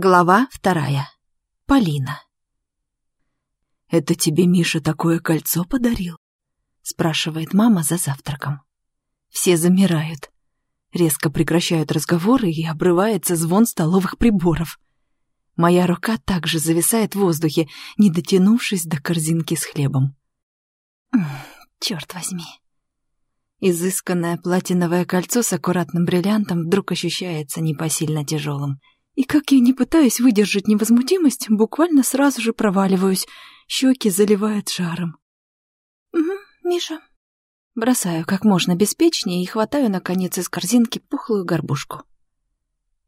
Глава вторая. Полина. «Это тебе Миша такое кольцо подарил?» — спрашивает мама за завтраком. Все замирают. Резко прекращают разговоры, и обрывается звон столовых приборов. Моя рука также зависает в воздухе, не дотянувшись до корзинки с хлебом. Черт возьми. Изысканное платиновое кольцо с аккуратным бриллиантом вдруг ощущается непосильно тяжелым — и как я не пытаюсь выдержать невозмутимость, буквально сразу же проваливаюсь, щеки заливают жаром. «Угу, Миша». Бросаю как можно беспечнее и хватаю, наконец, из корзинки пухлую горбушку.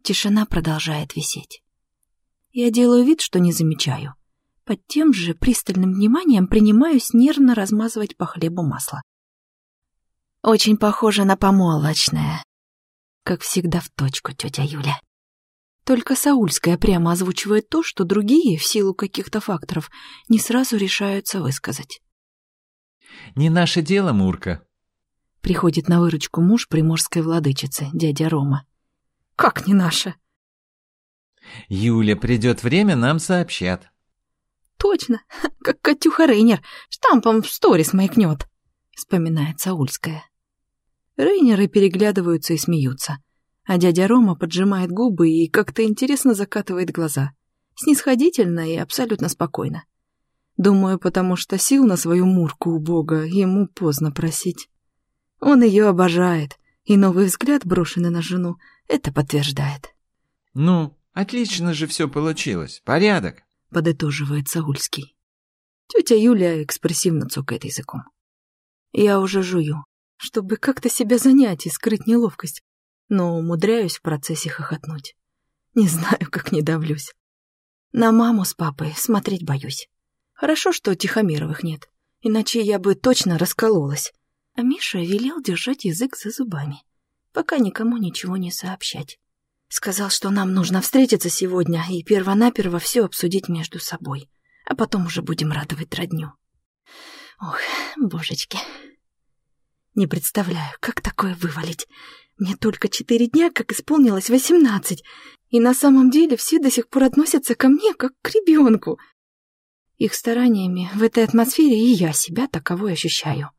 Тишина продолжает висеть. Я делаю вид, что не замечаю. Под тем же пристальным вниманием принимаюсь нервно размазывать по хлебу масло. Очень похоже на помолочное. Как всегда в точку, тетя Юля. Только Саульская прямо озвучивает то, что другие, в силу каких-то факторов, не сразу решаются высказать. «Не наше дело, Мурка», — приходит на выручку муж приморской владычицы, дядя Рома. «Как не наше?» «Юля, придет время, нам сообщат». «Точно, как Катюха Рейнер, штампом в сторис маякнет», — вспоминает Саульская. Рейнеры переглядываются и смеются а дядя Рома поджимает губы и как-то интересно закатывает глаза. Снисходительно и абсолютно спокойно. Думаю, потому что сил на свою мурку у Бога ему поздно просить. Он ее обожает, и новый взгляд, брошенный на жену, это подтверждает. «Ну, отлично же все получилось. Порядок», — подытоживает Саульский. Тетя Юля экспрессивно цокает языком. Я уже жую, чтобы как-то себя занять и скрыть неловкость, но умудряюсь в процессе хохотнуть. Не знаю, как не давлюсь. На маму с папой смотреть боюсь. Хорошо, что Тихомировых нет, иначе я бы точно раскололась. А Миша велел держать язык за зубами, пока никому ничего не сообщать. Сказал, что нам нужно встретиться сегодня и первонаперво все обсудить между собой, а потом уже будем радовать родню. Ох, божечки. Не представляю, как такое вывалить. Мне только четыре дня, как исполнилось восемнадцать, и на самом деле все до сих пор относятся ко мне, как к ребенку. Их стараниями в этой атмосфере и я себя таковой ощущаю.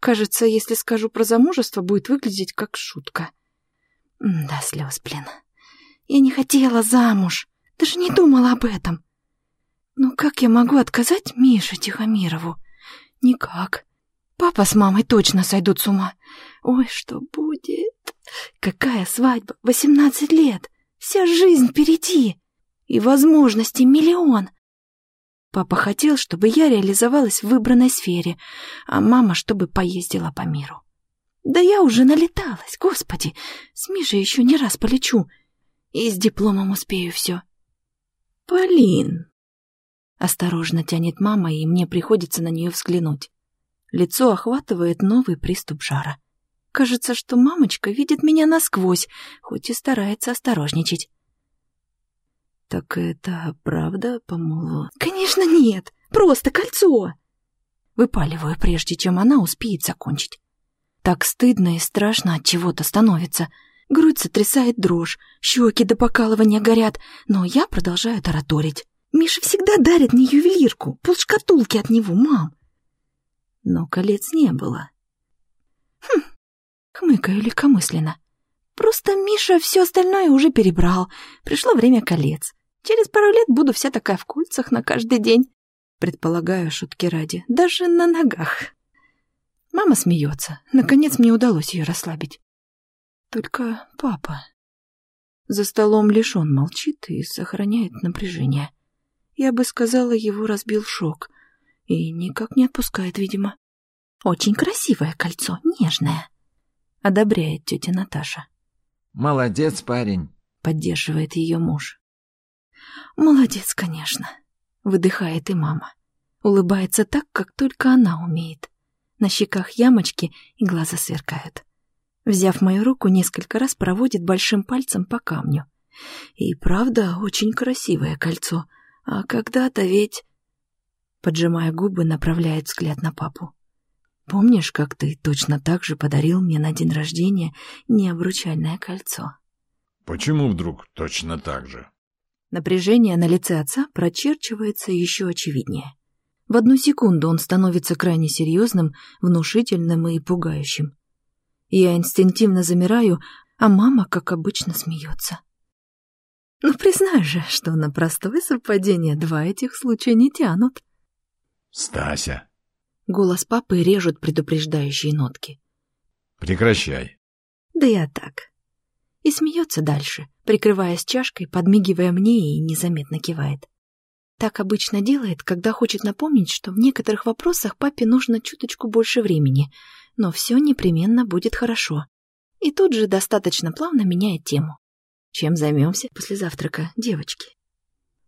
Кажется, если скажу про замужество, будет выглядеть как шутка. Да, слез, блин. Я не хотела замуж, даже не думала об этом. Но как я могу отказать Мише Тихомирову? Никак. Папа с мамой точно сойдут с ума. Ой, что будет? Какая свадьба? Восемнадцать лет! Вся жизнь впереди! И возможностей миллион! Папа хотел, чтобы я реализовалась в выбранной сфере, а мама, чтобы поездила по миру. Да я уже налеталась, господи! С Мишей еще не раз полечу. И с дипломом успею все. Полин! Осторожно тянет мама, и мне приходится на нее взглянуть. Лицо охватывает новый приступ жара. Кажется, что мамочка видит меня насквозь, хоть и старается осторожничать. «Так это правда, помолву?» «Конечно нет! Просто кольцо!» Выпаливаю, прежде чем она успеет закончить. Так стыдно и страшно от чего-то становится. Грудь сотрясает дрожь, щеки до покалывания горят, но я продолжаю тараторить. Миша всегда дарит мне ювелирку, полшкатулки от него, мам. Но колец не было. Хм, Хмыкаю легкомысленно. Просто Миша все остальное уже перебрал. Пришло время колец. Через пару лет буду вся такая в кольцах на каждый день. Предполагаю, шутки ради. Даже на ногах. Мама смеется. Наконец мне удалось ее расслабить. Только папа. За столом лишь он молчит и сохраняет напряжение. Я бы сказала, его разбил шок. И никак не отпускает, видимо. Очень красивое кольцо, нежное одобряет тетя Наташа. «Молодец, парень», — поддерживает ее муж. «Молодец, конечно», — выдыхает и мама. Улыбается так, как только она умеет. На щеках ямочки и глаза сверкают. Взяв мою руку, несколько раз проводит большим пальцем по камню. И правда, очень красивое кольцо. А когда-то ведь... Поджимая губы, направляет взгляд на папу. Помнишь, как ты точно так же подарил мне на день рождения необручальное кольцо? Почему вдруг точно так же? Напряжение на лице отца прочерчивается еще очевиднее. В одну секунду он становится крайне серьезным, внушительным и пугающим. Я инстинктивно замираю, а мама, как обычно, смеется. Ну, признай же, что на простое совпадение два этих случая не тянут. «Стася!» Голос папы режут предупреждающие нотки. «Прекращай!» Да я так. И смеется дальше, прикрываясь чашкой, подмигивая мне и незаметно кивает. Так обычно делает, когда хочет напомнить, что в некоторых вопросах папе нужно чуточку больше времени, но все непременно будет хорошо. И тут же достаточно плавно меняет тему. Чем займемся после завтрака, девочки?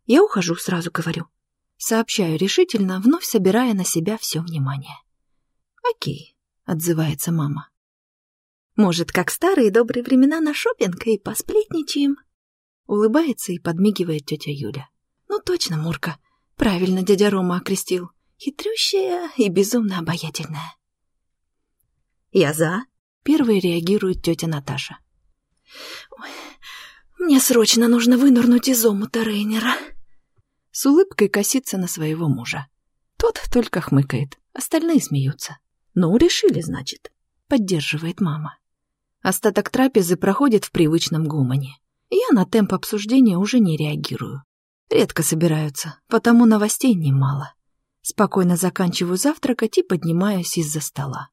Я ухожу, сразу говорю. Сообщаю решительно, вновь собирая на себя все внимание. «Окей», — отзывается мама. «Может, как старые добрые времена на шопинг и посплетничаем?» Улыбается и подмигивает тетя Юля. «Ну точно, Мурка. Правильно дядя Рома окрестил. Хитрющая и безумно обаятельная». «Я за», — первой реагирует тетя Наташа. «Ой, мне срочно нужно вынырнуть из омута Рейнера. С улыбкой косится на своего мужа. Тот только хмыкает, остальные смеются. Ну, решили, значит. Поддерживает мама. Остаток трапезы проходит в привычном гумане. Я на темп обсуждения уже не реагирую. Редко собираются, потому новостей немало. Спокойно заканчиваю завтракать и поднимаюсь из-за стола.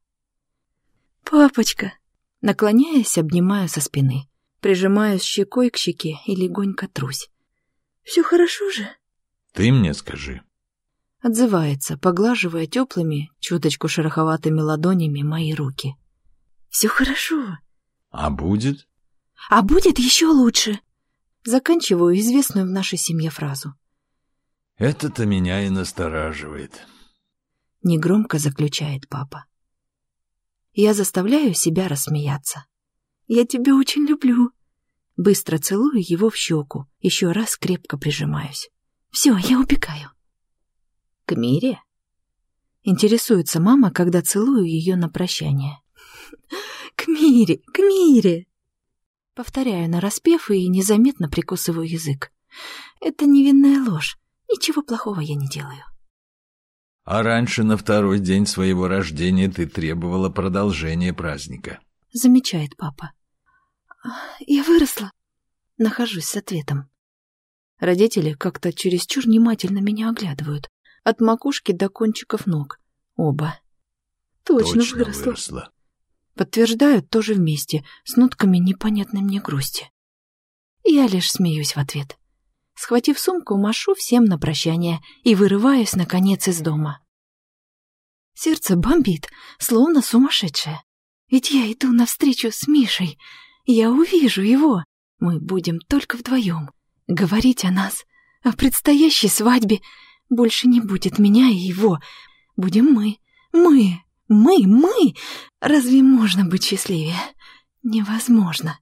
«Папочка!» Наклоняясь, обнимаю со спины прижимаюсь щекой к щеке и легонько трусь. «Все хорошо же?» «Ты мне скажи». Отзывается, поглаживая теплыми, чуточку шероховатыми ладонями мои руки. «Все хорошо». «А будет?» «А будет еще лучше». Заканчиваю известную в нашей семье фразу. «Это-то меня и настораживает», — негромко заключает папа. Я заставляю себя рассмеяться. Я тебя очень люблю». Быстро целую его в щеку, еще раз крепко прижимаюсь. «Все, я убегаю». «К Мире?» Интересуется мама, когда целую ее на прощание. «К Мире! К Мире!» Повторяю нараспев и незаметно прикусываю язык. Это невинная ложь. Ничего плохого я не делаю. А раньше, на второй день своего рождения, ты требовала продолжения праздника. Замечает папа. Я выросла. Нахожусь с ответом. Родители как-то чересчур внимательно меня оглядывают. От макушки до кончиков ног. Оба. Точно, Точно выросла. выросла. Подтверждают тоже вместе, с нотками непонятной мне грусти. Я лишь смеюсь в ответ. Схватив сумку, машу всем на прощание и вырываюсь, наконец, из дома. Сердце бомбит, словно сумасшедшее. Ведь я иду навстречу с Мишей, я увижу его. Мы будем только вдвоем. Говорить о нас, о предстоящей свадьбе. Больше не будет меня и его. Будем мы. Мы. Мы. Мы. Разве можно быть счастливее? Невозможно.